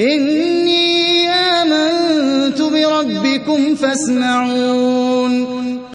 إِنِّي آمَنتُ بِرَبِّكُمْ فَاسْمَعُونِ.